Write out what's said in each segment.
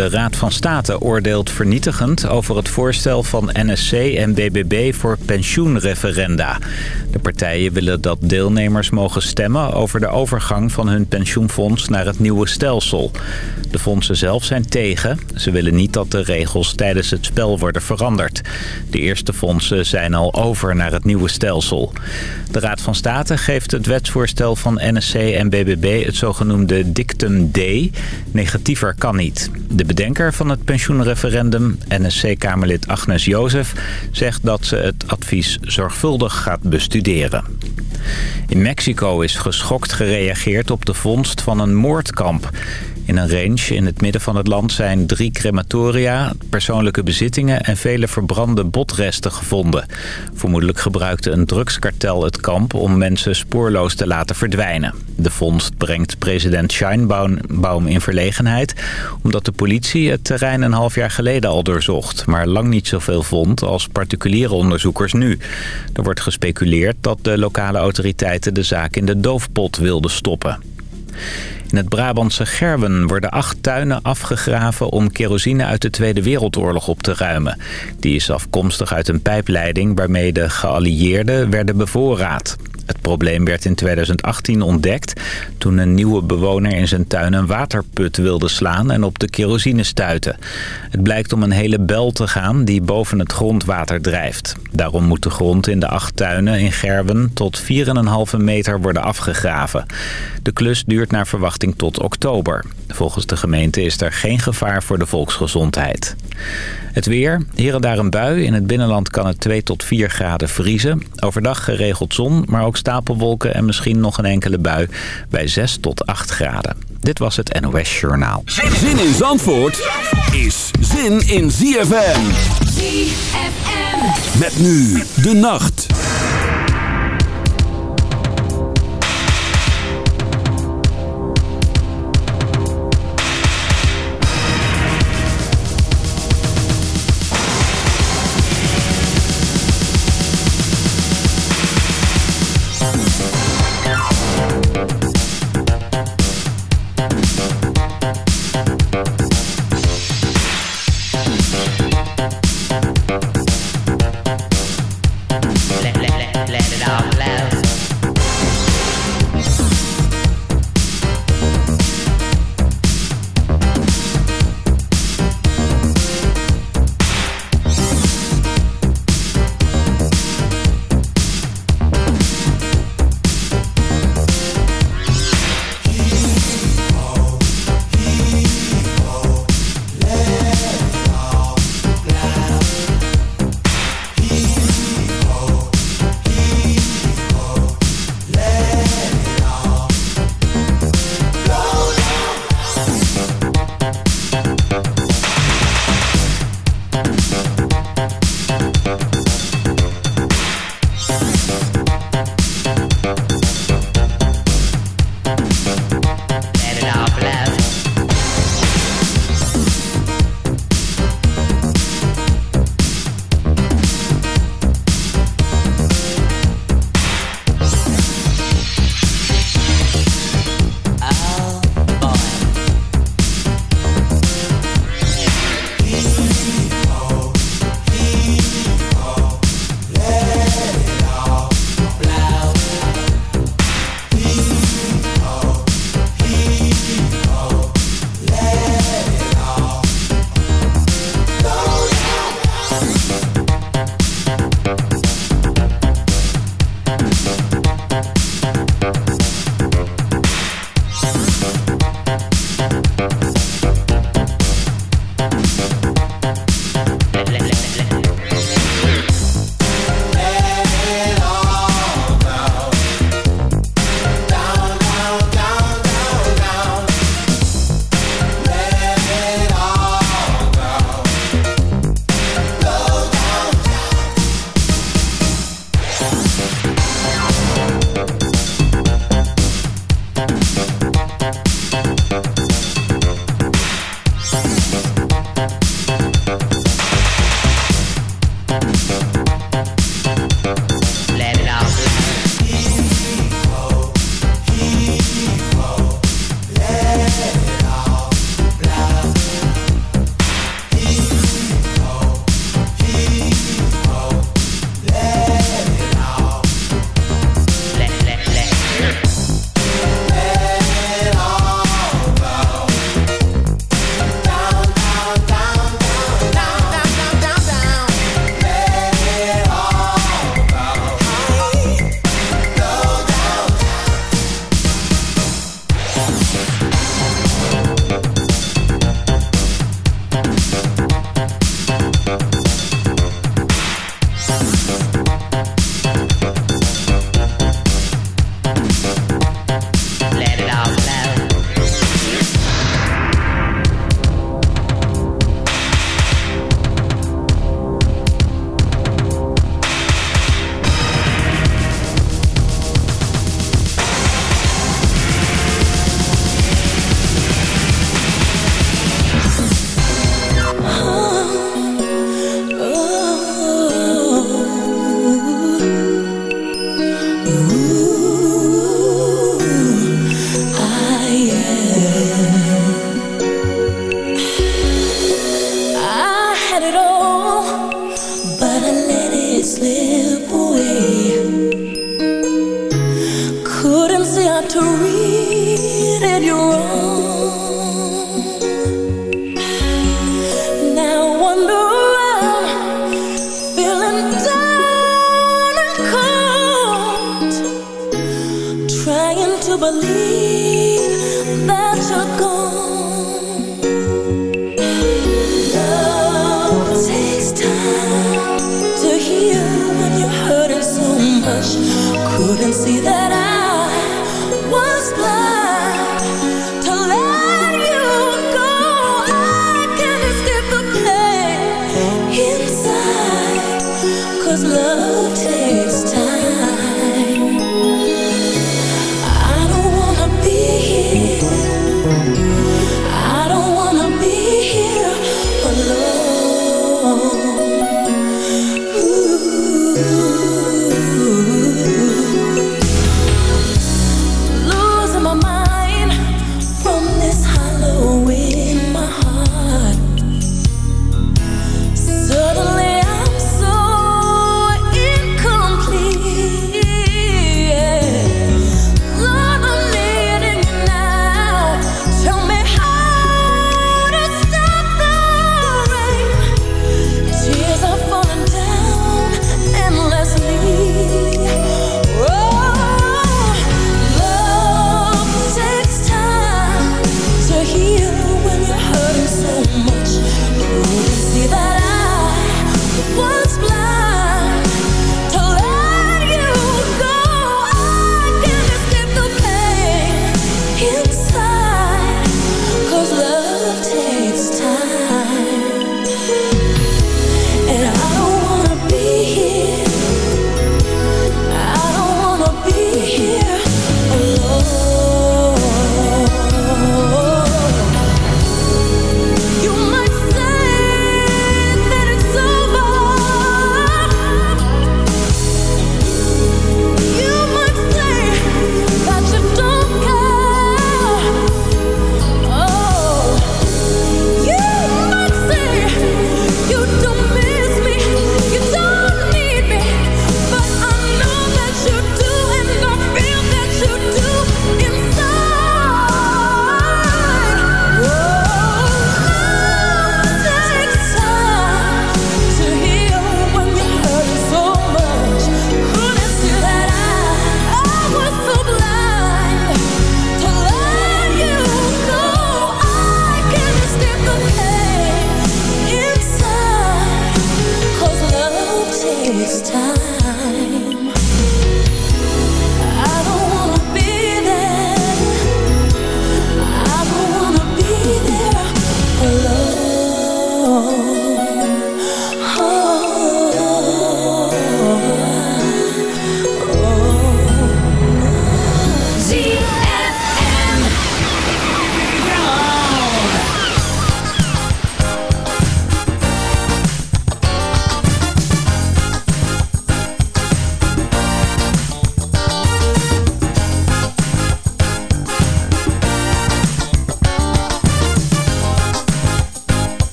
De Raad van State oordeelt vernietigend over het voorstel van NSC en BBB voor pensioenreferenda. De partijen willen dat deelnemers mogen stemmen over de overgang van hun pensioenfonds naar het nieuwe stelsel. De fondsen zelf zijn tegen. Ze willen niet dat de regels tijdens het spel worden veranderd. De eerste fondsen zijn al over naar het nieuwe stelsel. De Raad van State geeft het wetsvoorstel van NSC en BBB het zogenoemde dictum D. Negatiever kan niet. De bedenker van het pensioenreferendum, NSC-Kamerlid Agnes Jozef... zegt dat ze het advies zorgvuldig gaat bestuderen. In Mexico is geschokt gereageerd op de vondst van een moordkamp. In een range in het midden van het land zijn drie crematoria, persoonlijke bezittingen en vele verbrande botresten gevonden. Vermoedelijk gebruikte een drugskartel het kamp om mensen spoorloos te laten verdwijnen. De vondst brengt president Scheinbaum in verlegenheid... omdat de politie het terrein een half jaar geleden al doorzocht... maar lang niet zoveel vond als particuliere onderzoekers nu. Er wordt gespeculeerd dat de lokale autoriteiten de zaak in de doofpot wilden stoppen. In het Brabantse Gerwen worden acht tuinen afgegraven om kerosine uit de Tweede Wereldoorlog op te ruimen. Die is afkomstig uit een pijpleiding waarmee de geallieerden werden bevoorraad. Het probleem werd in 2018 ontdekt toen een nieuwe bewoner in zijn tuin een waterput wilde slaan en op de kerosine stuitte. Het blijkt om een hele bel te gaan die boven het grondwater drijft. Daarom moet de grond in de acht tuinen in Gerwen tot 4,5 meter worden afgegraven. De klus duurt naar verwachting tot oktober. Volgens de gemeente is er geen gevaar voor de volksgezondheid. Het weer, hier en daar een bui. In het binnenland kan het 2 tot 4 graden vriezen. Overdag geregeld zon, maar ook stapelwolken en misschien nog een enkele bui bij 6 tot 8 graden. Dit was het NOS Journaal. Zin in Zandvoort is zin in ZFM. ZFM. Met nu de nacht.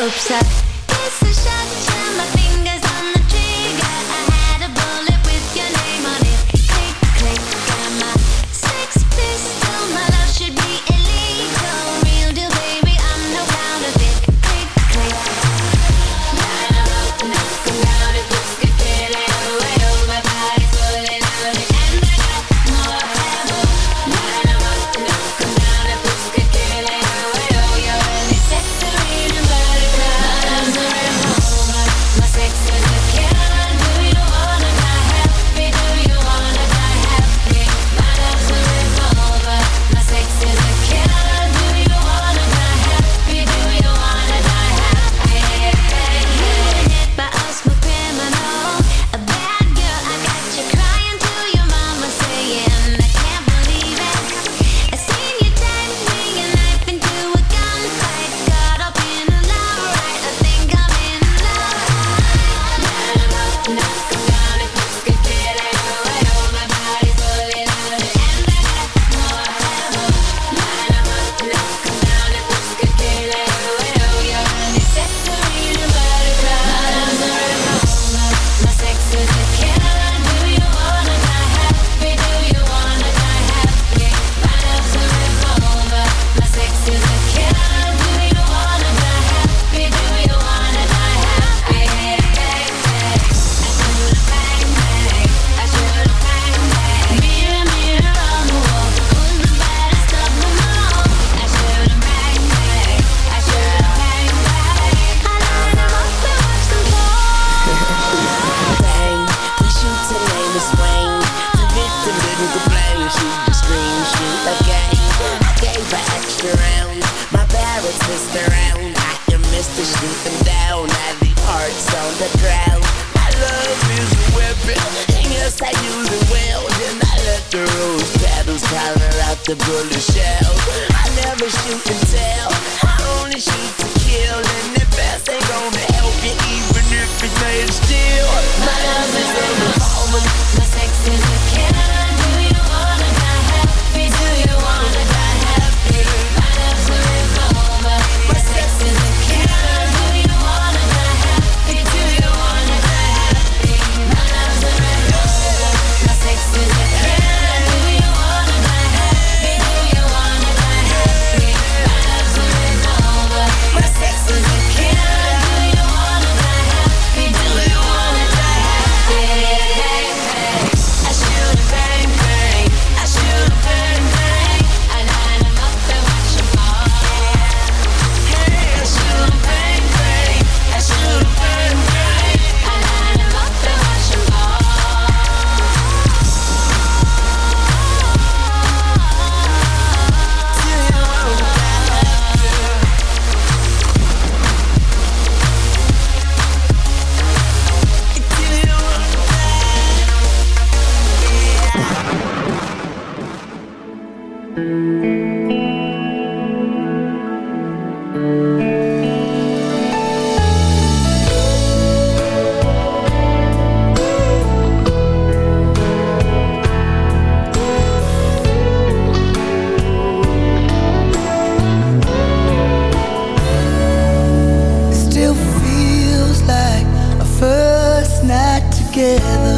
Upside. Bullet shell. Together.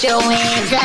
show me.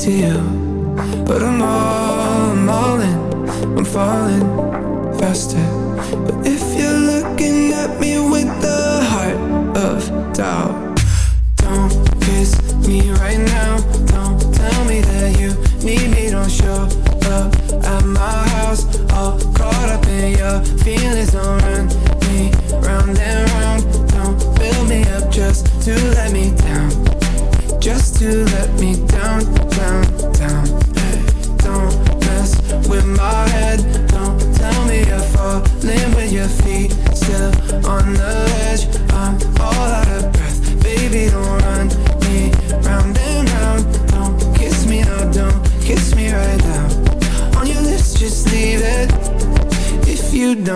to you.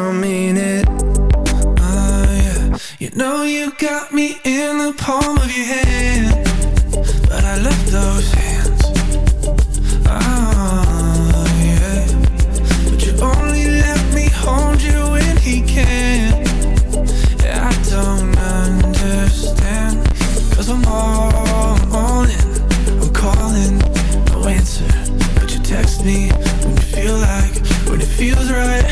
don't mean it. Oh, yeah. You know you got me in the palm of your hand But I left those hands. Oh, yeah. But you only let me hold you when he can. Yeah, I don't understand. Cause I'm all, all in I'm calling, no answer. But you text me when you feel like When it feels right.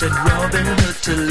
said Robin Hood to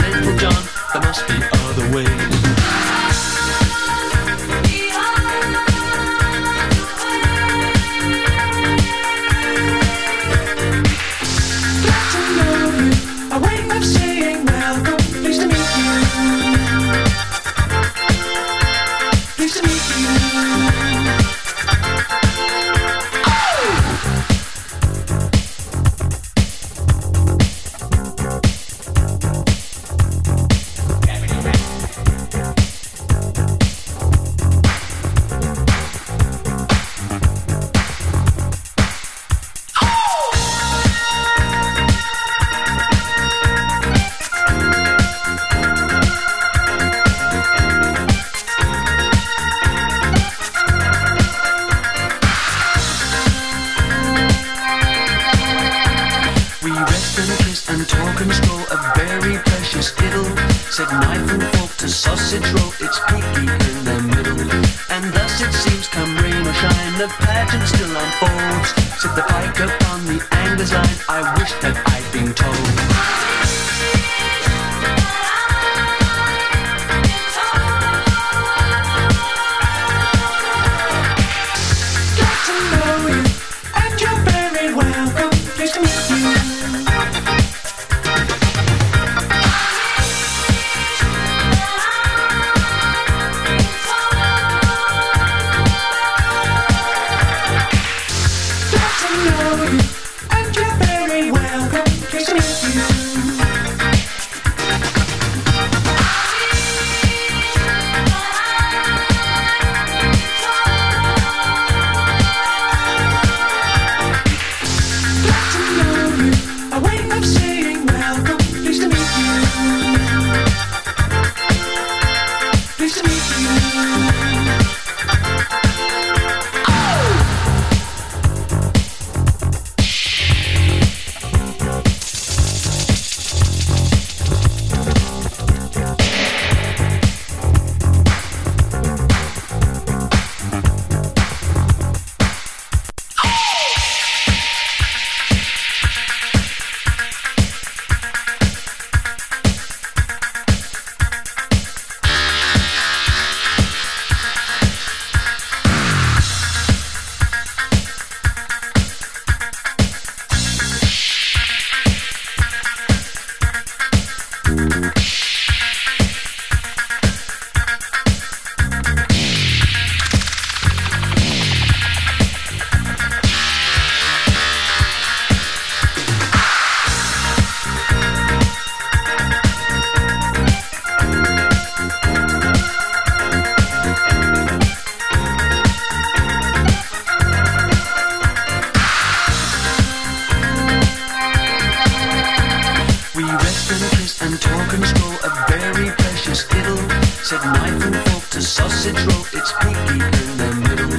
and torn stroll a very precious fiddle. Said knife and fork to sausage roll, it's piggy in the middle.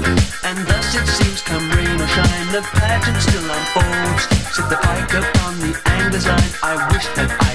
And thus it seems, come rain or shine, the pageant still unfolds. Said the pike upon the angler's line, I wish that I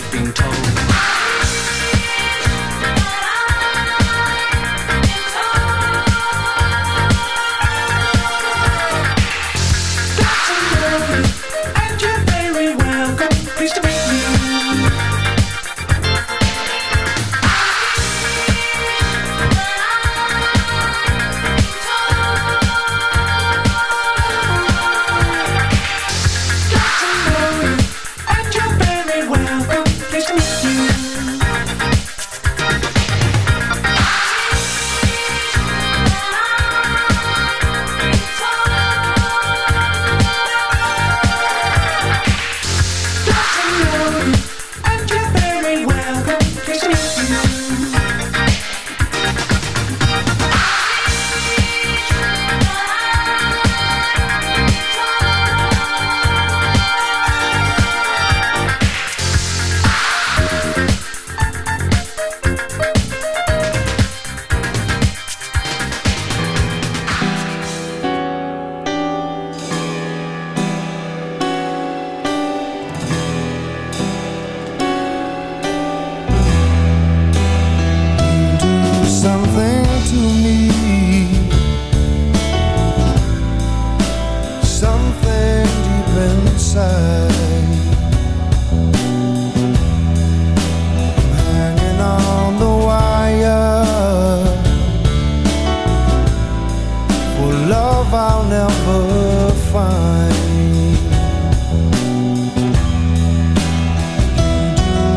I'll never find.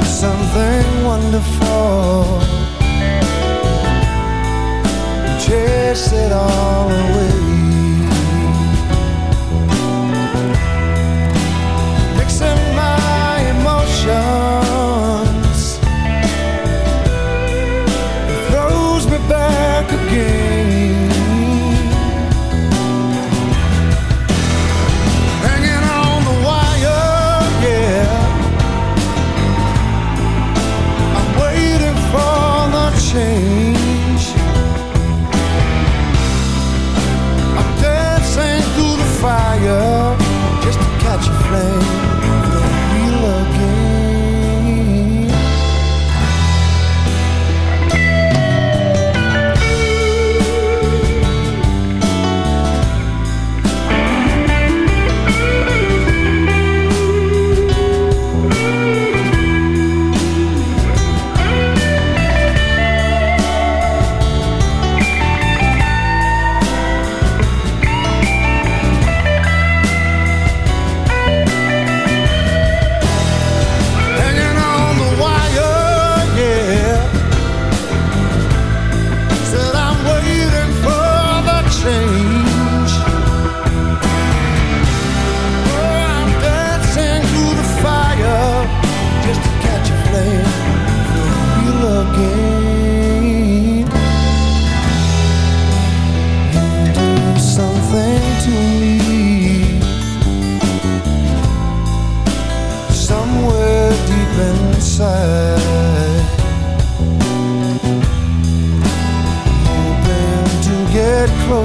Something wonderful, chase it all away.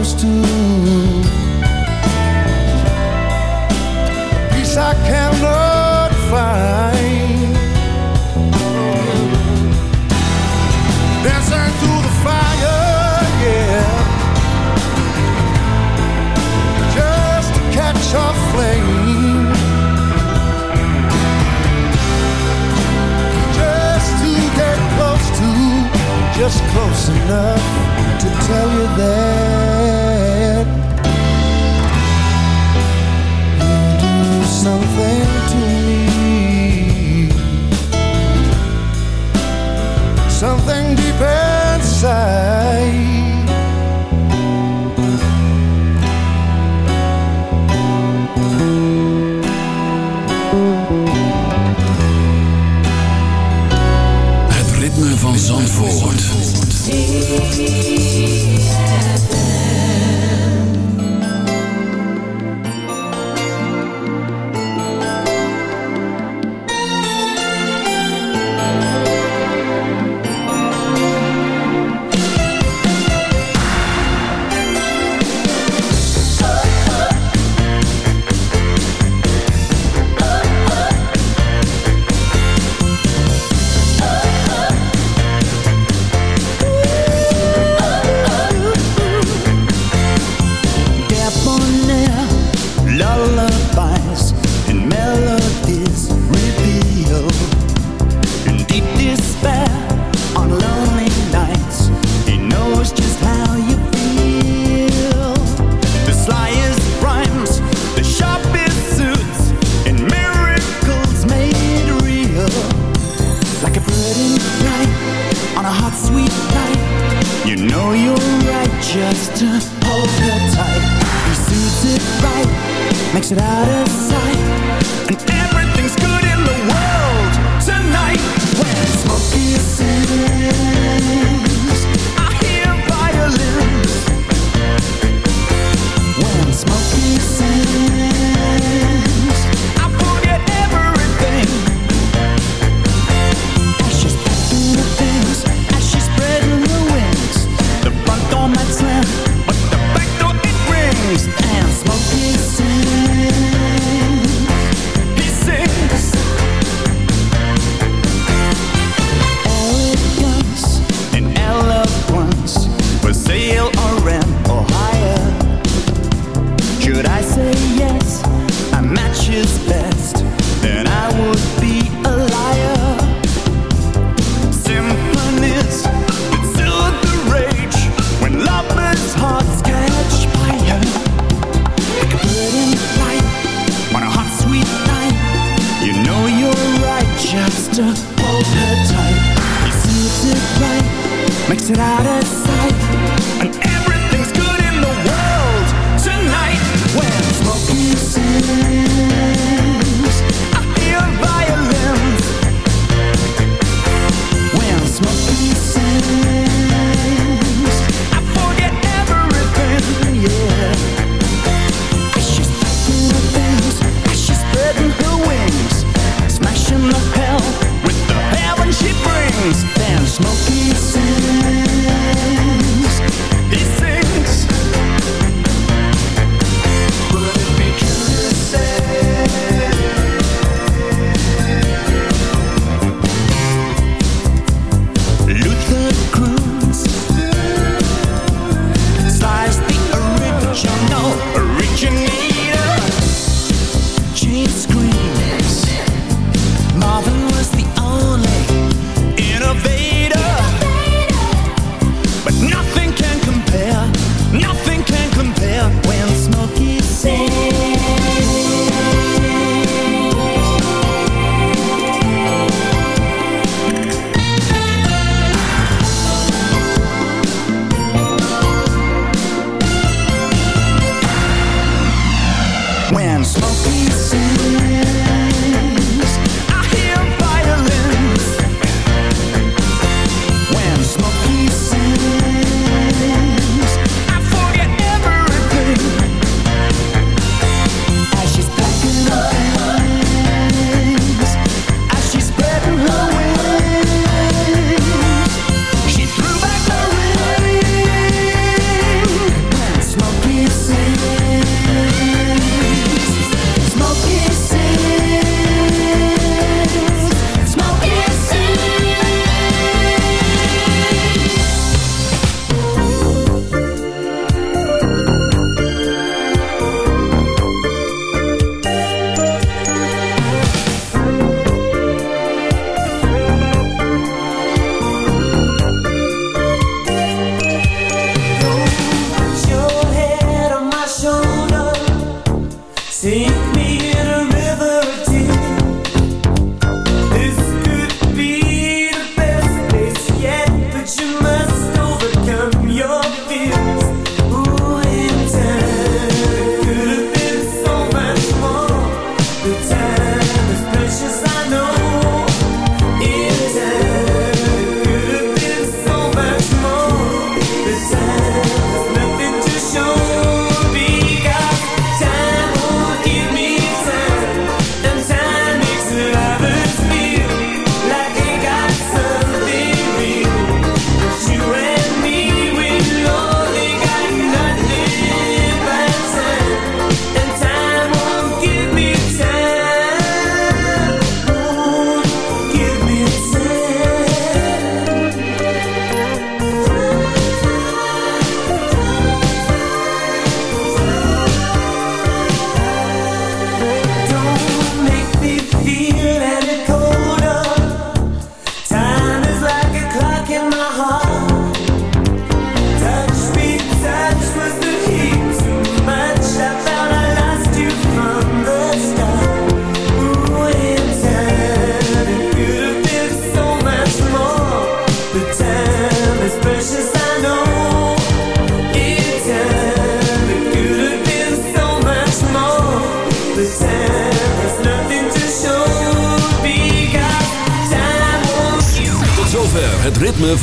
Close to Sink me